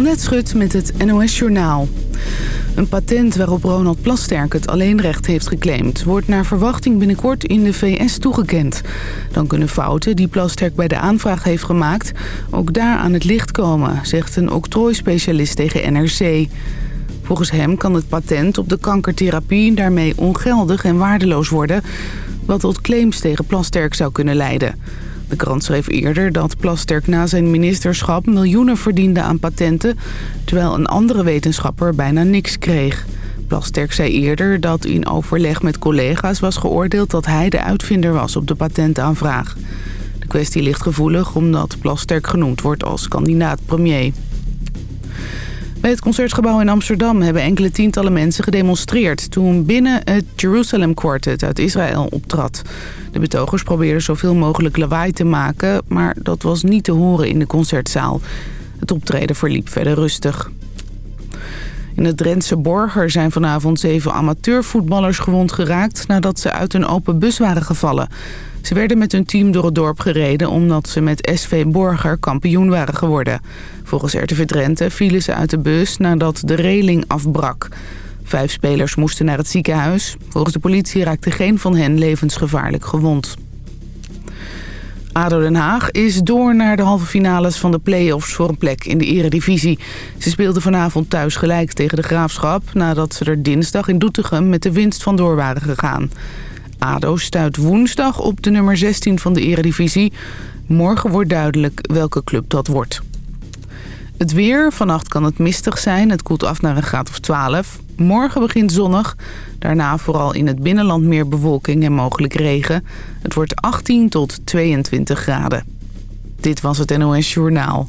Annette Schut met het NOS Journaal. Een patent waarop Ronald Plasterk het alleenrecht heeft geclaimd... wordt naar verwachting binnenkort in de VS toegekend. Dan kunnen fouten die Plasterk bij de aanvraag heeft gemaakt... ook daar aan het licht komen, zegt een octrooispecialist tegen NRC. Volgens hem kan het patent op de kankertherapie daarmee ongeldig en waardeloos worden... wat tot claims tegen Plasterk zou kunnen leiden... De krant schreef eerder dat Plasterk na zijn ministerschap miljoenen verdiende aan patenten... terwijl een andere wetenschapper bijna niks kreeg. Plasterk zei eerder dat in overleg met collega's was geoordeeld... dat hij de uitvinder was op de patentaanvraag. De kwestie ligt gevoelig omdat Plasterk genoemd wordt als kandidaat premier. Bij het Concertgebouw in Amsterdam hebben enkele tientallen mensen gedemonstreerd... toen binnen het Jerusalem Quartet uit Israël optrad. De betogers probeerden zoveel mogelijk lawaai te maken... maar dat was niet te horen in de concertzaal. Het optreden verliep verder rustig. In het Drentse Borger zijn vanavond zeven amateurvoetballers gewond geraakt... nadat ze uit een open bus waren gevallen... Ze werden met hun team door het dorp gereden omdat ze met SV Borger kampioen waren geworden. Volgens RTV Drenthe vielen ze uit de bus nadat de reling afbrak. Vijf spelers moesten naar het ziekenhuis. Volgens de politie raakte geen van hen levensgevaarlijk gewond. ADO Den Haag is door naar de halve finales van de play-offs voor een plek in de eredivisie. Ze speelden vanavond thuis gelijk tegen de Graafschap... nadat ze er dinsdag in Doetinchem met de winst vandoor waren gegaan. ADO stuit woensdag op de nummer 16 van de eredivisie. Morgen wordt duidelijk welke club dat wordt. Het weer. Vannacht kan het mistig zijn. Het koelt af naar een graad of 12. Morgen begint zonnig. Daarna vooral in het binnenland meer bewolking en mogelijk regen. Het wordt 18 tot 22 graden. Dit was het NOS Journaal.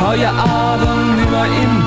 Hou je adem nu maar in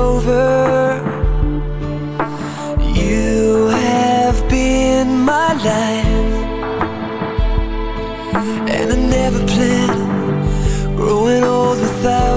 over. You have been my life, and I never planned growing old without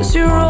cause you're all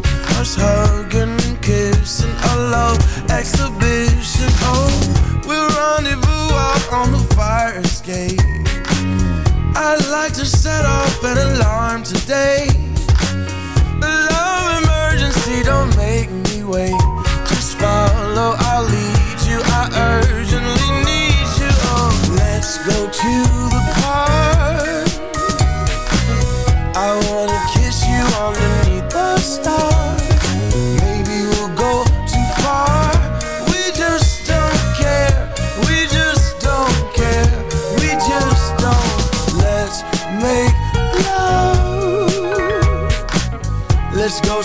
us hugging and kissing. A love exhibition. Oh, we'll rendezvous out on the fire escape. I'd like to set off an alarm today. A love emergency, don't make me wait. Just follow, I'll lead you. I urgently need you. Oh, let's go to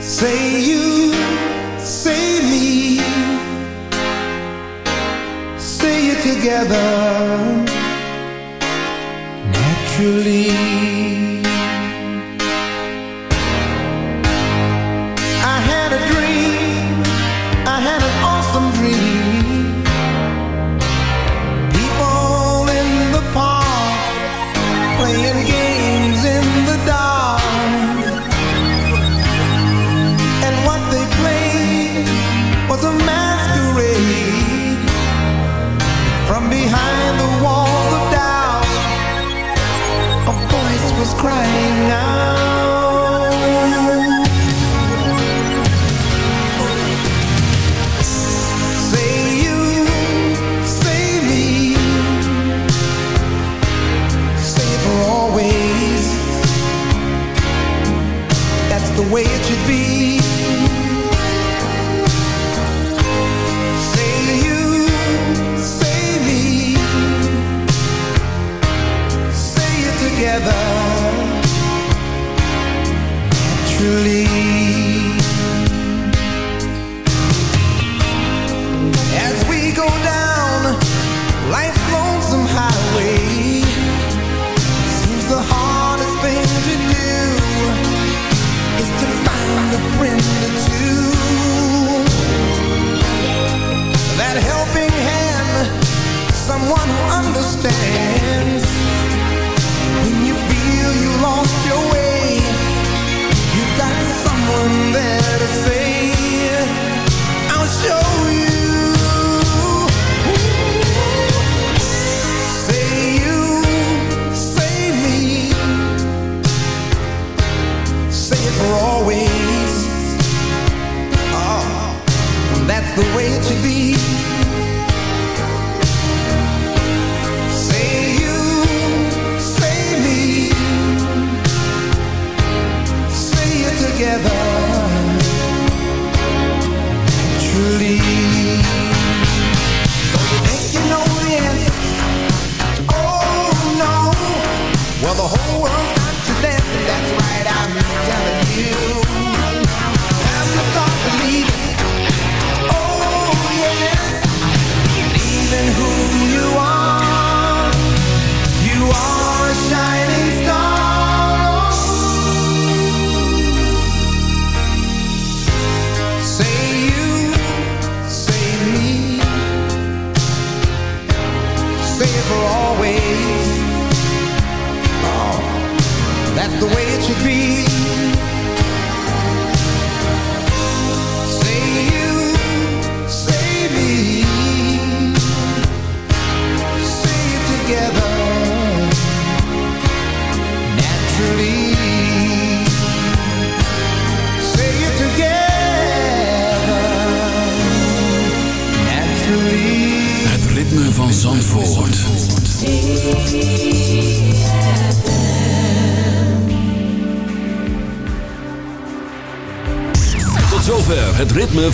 Say you, say me, say together naturally. face